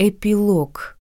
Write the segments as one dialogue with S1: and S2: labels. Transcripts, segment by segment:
S1: Эпилог.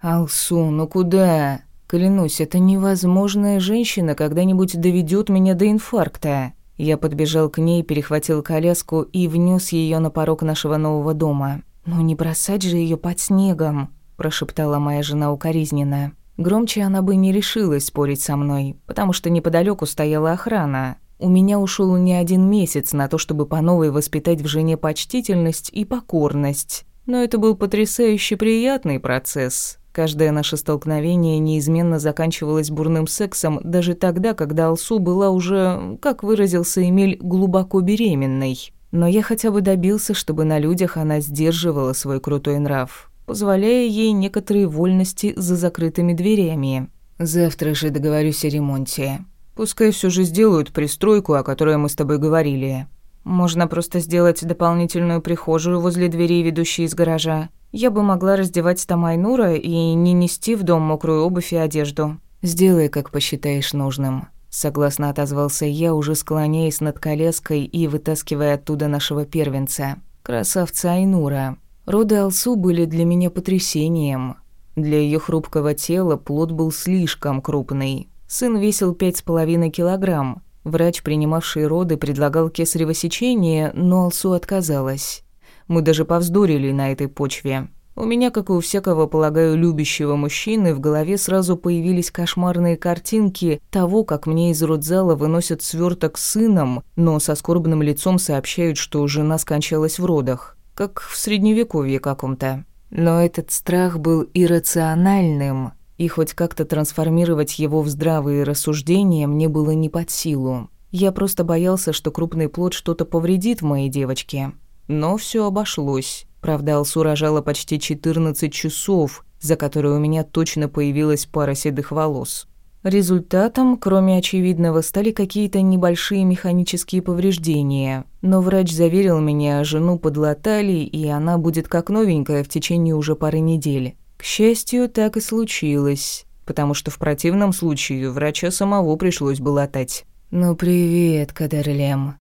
S1: «Алсу, ну куда? Клянусь, это невозможная женщина когда-нибудь доведет меня до инфаркта». Я подбежал к ней, перехватил коляску и внес ее на порог нашего нового дома. «Ну не бросать же ее под снегом», – прошептала моя жена укоризненно. Громче она бы не решилась спорить со мной, потому что неподалеку стояла охрана. У меня ушел не один месяц на то, чтобы по новой воспитать в жене почтительность и покорность. Но это был потрясающе приятный процесс. Каждое наше столкновение неизменно заканчивалось бурным сексом даже тогда, когда Алсу была уже, как выразился Эмиль, глубоко беременной. Но я хотя бы добился, чтобы на людях она сдерживала свой крутой нрав, позволяя ей некоторые вольности за закрытыми дверями. Завтра же договорюсь о ремонте. Пускай все же сделают пристройку, о которой мы с тобой говорили. Можно просто сделать дополнительную прихожую возле двери, ведущей из гаража. Я бы могла раздевать там Айнура и не нести в дом мокрую обувь и одежду. Сделай, как посчитаешь нужным. Согласно отозвался я, уже склоняясь над коляской и вытаскивая оттуда нашего первенца. Красавца Айнура. Роды Алсу были для меня потрясением. Для ее хрупкого тела плод был слишком крупный. Сын весил пять с половиной килограмм, Врач, принимавший роды, предлагал кесарево сечение, но Алсу отказалась. Мы даже повздорили на этой почве. У меня, как и у всякого, полагаю, любящего мужчины, в голове сразу появились кошмарные картинки того, как мне из родзала выносят сверток с сыном, но со скорбным лицом сообщают, что жена скончалась в родах. Как в средневековье каком-то. Но этот страх был иррациональным, и хоть как-то трансформировать его в здравые рассуждения мне было не под силу. Я просто боялся, что крупный плод что-то повредит моей девочке. Но все обошлось. Правда, Алсу рожала почти 14 часов, за которые у меня точно появилась пара седых волос. Результатом, кроме очевидного, стали какие-то небольшие механические повреждения. Но врач заверил меня, жену подлатали, и она будет как новенькая в течение уже пары недель. К счастью, так и случилось, потому что в противном случае врача самого пришлось бы латать. «Ну привет, Кадерлем».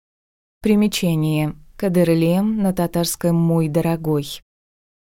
S1: Примечание. Кадерлем на татарском «мой дорогой».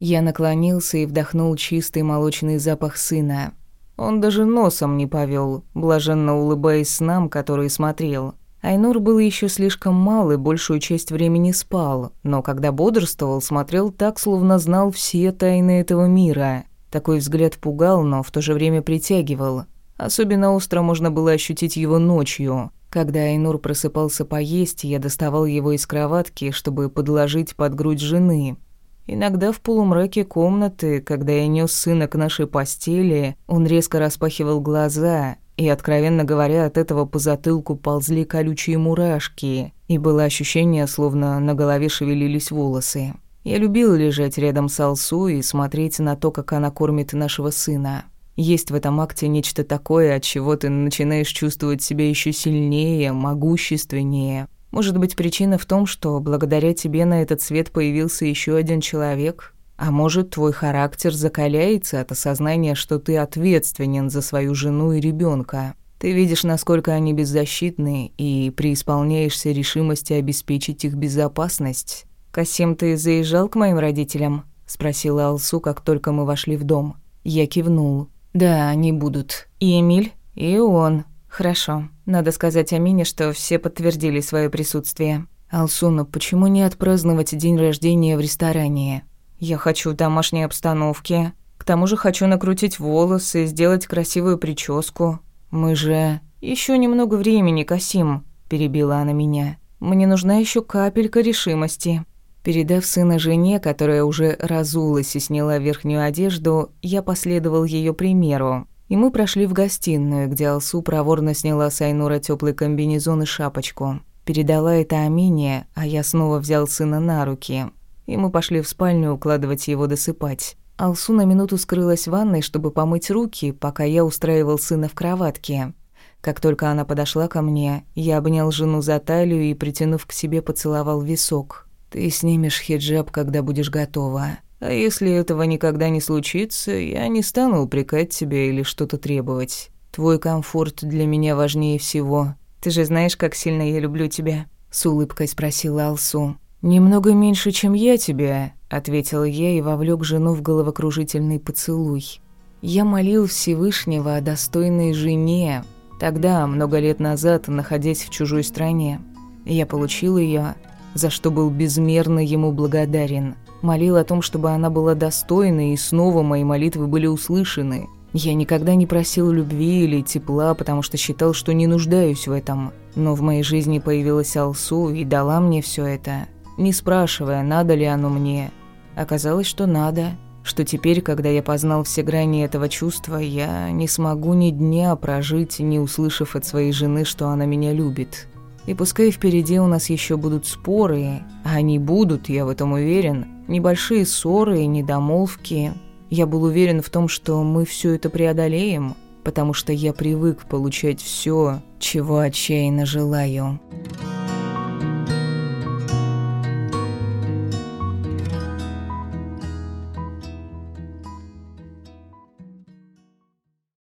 S1: Я наклонился и вдохнул чистый молочный запах сына. Он даже носом не повел, блаженно улыбаясь нам, который смотрел. Айнур был еще слишком мал и большую часть времени спал, но когда бодрствовал, смотрел так, словно знал все тайны этого мира. Такой взгляд пугал, но в то же время притягивал. Особенно остро можно было ощутить его ночью. Когда Айнур просыпался поесть, я доставал его из кроватки, чтобы подложить под грудь жены. Иногда в полумраке комнаты, когда я нес сына к нашей постели, он резко распахивал глаза, и, откровенно говоря, от этого по затылку ползли колючие мурашки, и было ощущение, словно на голове шевелились волосы. Я любил лежать рядом с Алсу и смотреть на то, как она кормит нашего сына. Есть в этом акте нечто такое, от чего ты начинаешь чувствовать себя еще сильнее, могущественнее. Может быть, причина в том, что благодаря тебе на этот свет появился еще один человек? А может, твой характер закаляется от осознания, что ты ответственен за свою жену и ребенка. Ты видишь, насколько они беззащитны, и преисполняешься решимости обеспечить их безопасность. «Касим, ты заезжал к моим родителям?» — спросила Алсу, как только мы вошли в дом. Я кивнул. «Да, они будут. И Эмиль, и он. Хорошо. Надо сказать Амине, что все подтвердили свое присутствие. Алсуна, почему не отпраздновать день рождения в ресторане? Я хочу в домашней обстановке. К тому же хочу накрутить волосы, сделать красивую прическу. Мы же... еще немного времени, Касим», — перебила она меня. «Мне нужна еще капелька решимости». Передав сына жене, которая уже разулась и сняла верхнюю одежду, я последовал ее примеру. И мы прошли в гостиную, где Алсу проворно сняла с Айнура тёплый комбинезон и шапочку. Передала это Амине, а я снова взял сына на руки. И мы пошли в спальню укладывать его досыпать. Алсу на минуту скрылась в ванной, чтобы помыть руки, пока я устраивал сына в кроватке. Как только она подошла ко мне, я обнял жену за талию и, притянув к себе, поцеловал висок. Ты снимешь хиджаб, когда будешь готова. А если этого никогда не случится, я не стану упрекать тебя или что-то требовать. Твой комфорт для меня важнее всего. Ты же знаешь, как сильно я люблю тебя, с улыбкой спросила Алсу. «Немного меньше, чем я тебя», — ответил я и вовлек жену в головокружительный поцелуй. Я молил Всевышнего о достойной жене, тогда, много лет назад, находясь в чужой стране. Я получил ее, за что был безмерно ему благодарен. Молил о том, чтобы она была достойной, и снова мои молитвы были услышаны. Я никогда не просил любви или тепла, потому что считал, что не нуждаюсь в этом. Но в моей жизни появилась Алсу и дала мне все это не спрашивая, надо ли оно мне. Оказалось, что надо, что теперь, когда я познал все грани этого чувства, я не смогу ни дня прожить, не услышав от своей жены, что она меня любит. И пускай впереди у нас еще будут споры, а они будут, я в этом уверен, небольшие ссоры и недомолвки, я был уверен в том, что мы все это преодолеем, потому что я привык получать все, чего отчаянно желаю.